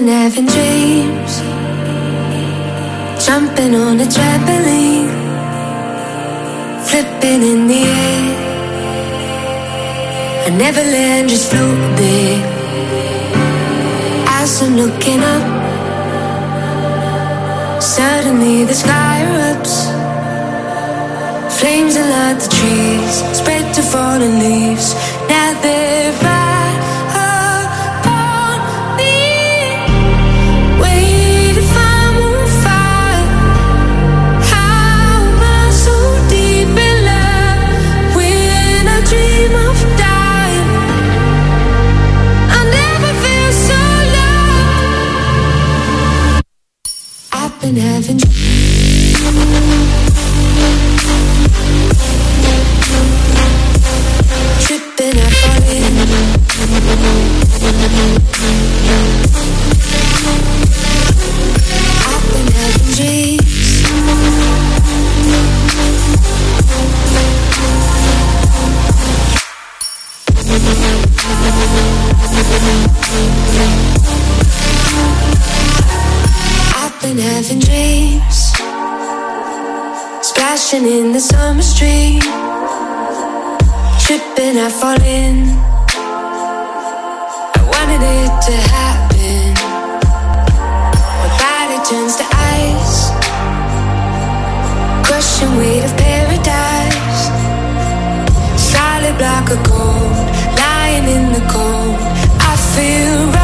been having dreams, jumping on a trampoline, flipping in the air. I never land, just float there. As I'm looking up, suddenly the sky erupts. Flames alight the trees, I fall in. I wanted it to happen. My body turns to ice. Crushing weight of paradise. Solid block of gold. Lying in the cold. I feel right.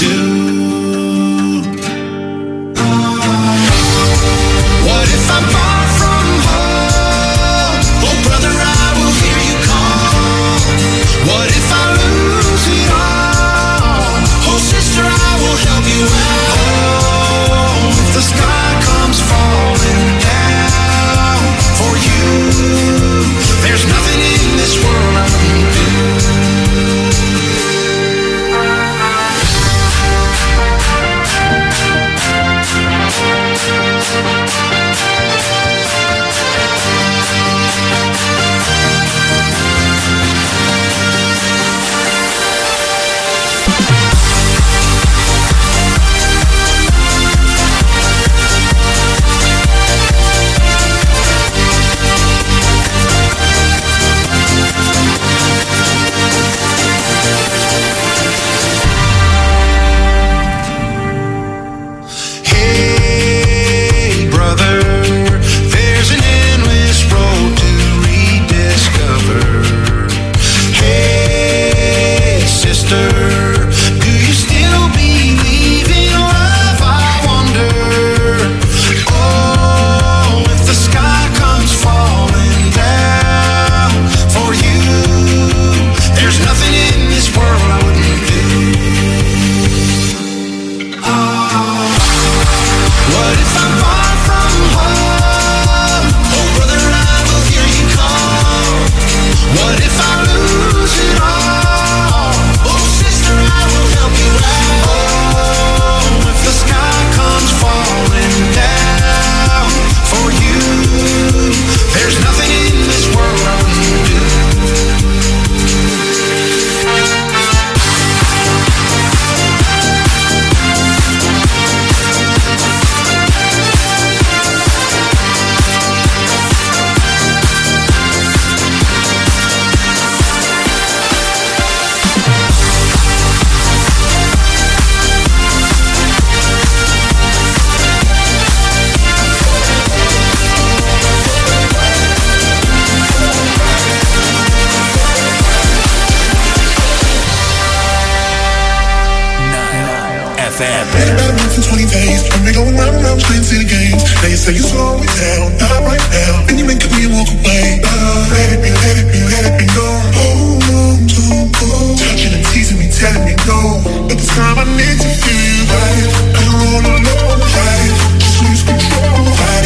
FM. Been about once in 20 days, I've been going round and round playing silly games. Now you say you slow it down, not right now. and you make me walk away. Uh, let it be, let it be, let it be known. Hold on to go. Touching and teasing me, telling me no. But this time I need to feel you right. I don't wanna know right. Just lose control, right.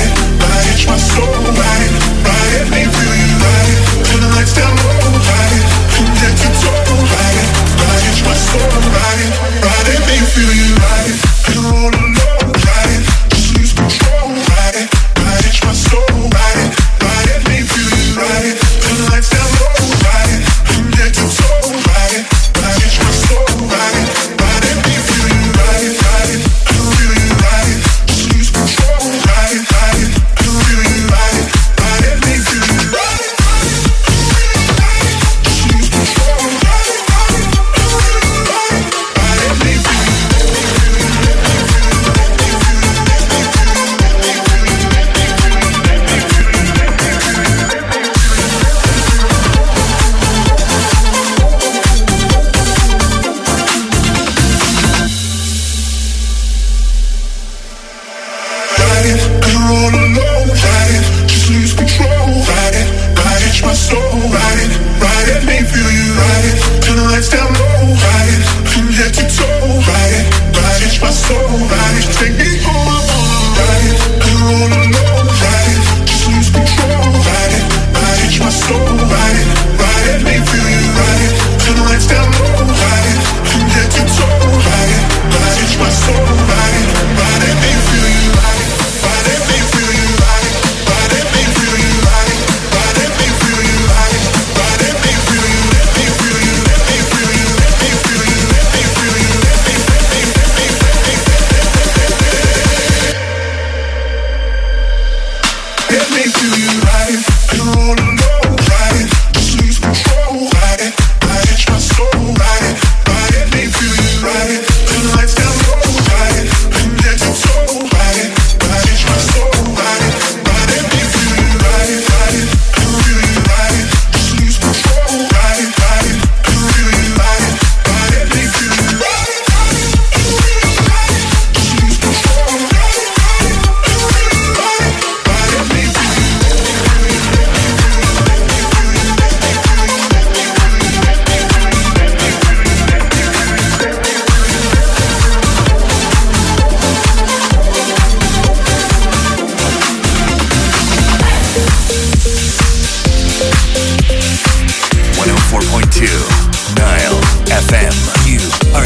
Catch my soul, right. feeling like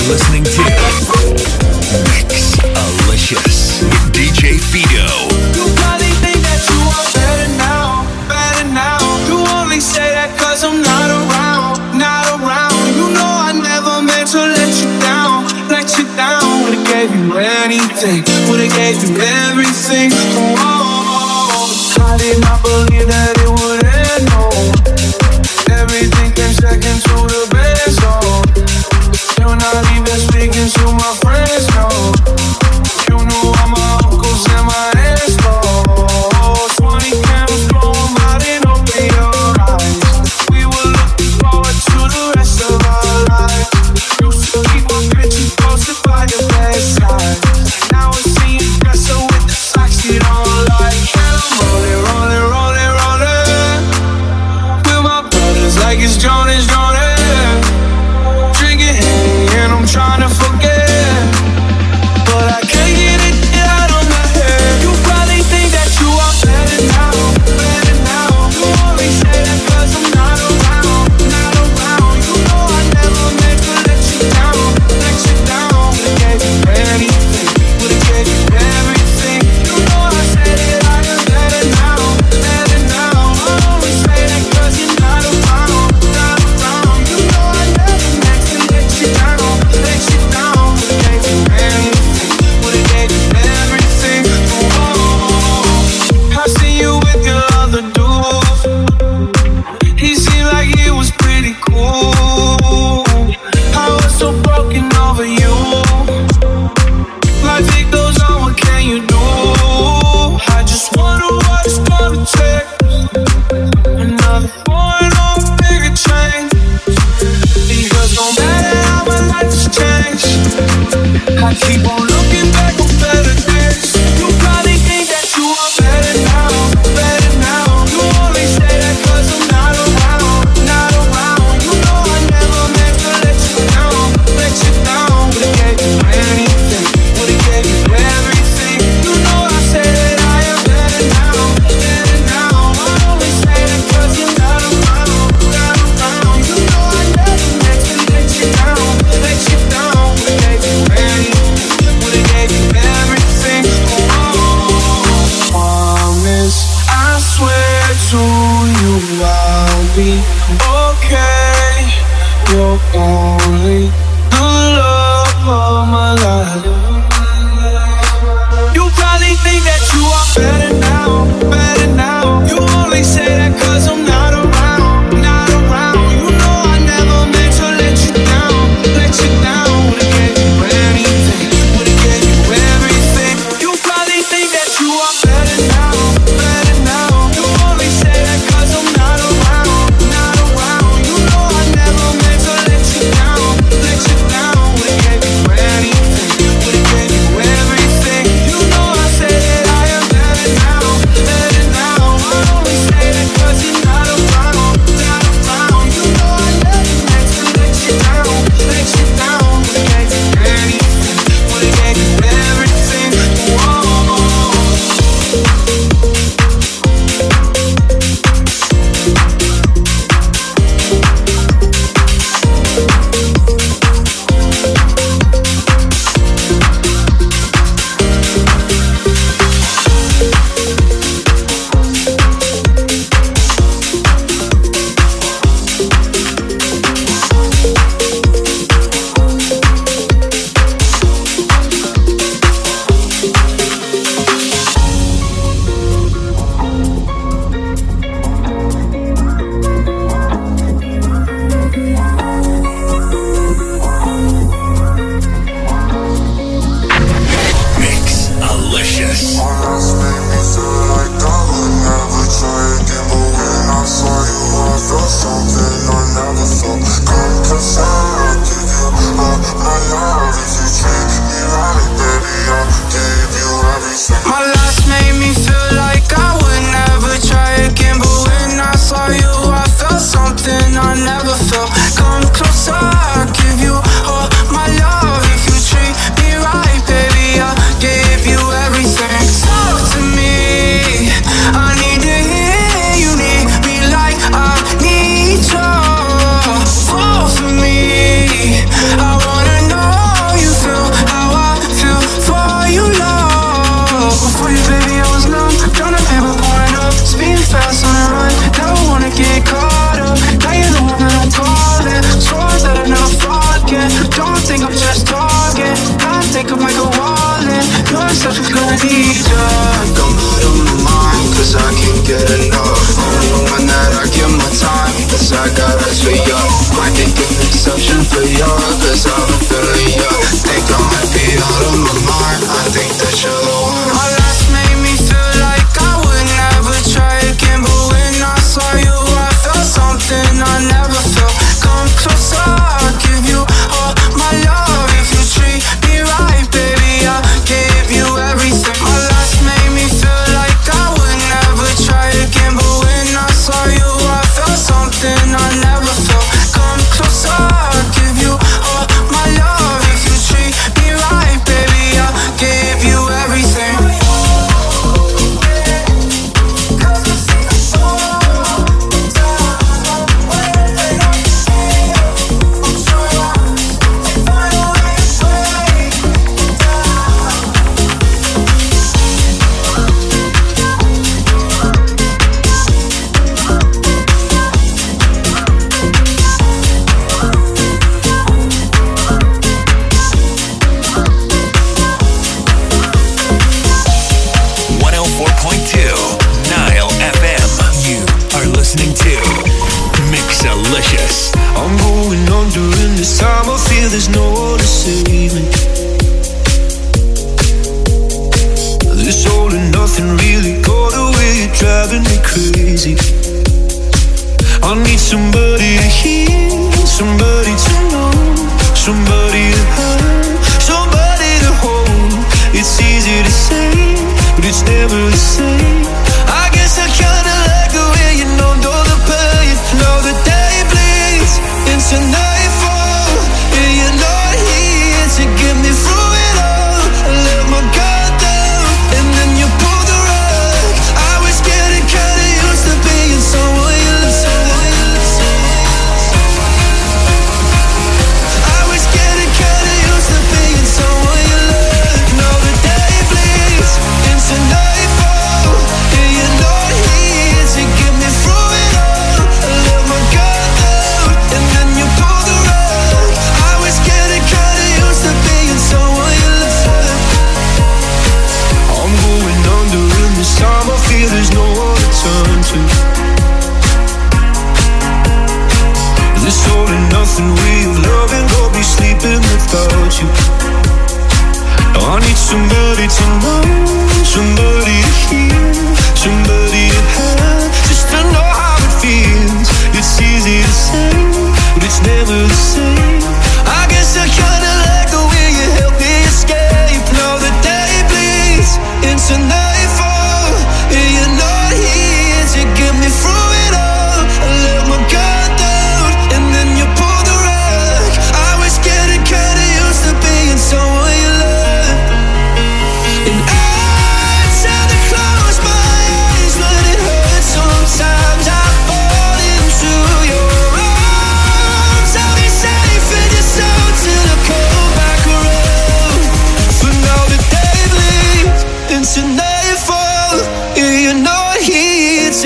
listening I'm out put on my mind cause I can't get enough Only one that I give my time cause I got eyes for you. Make an exception for I'm feeling you. Think I'm happy out of my mind I think that you're ever say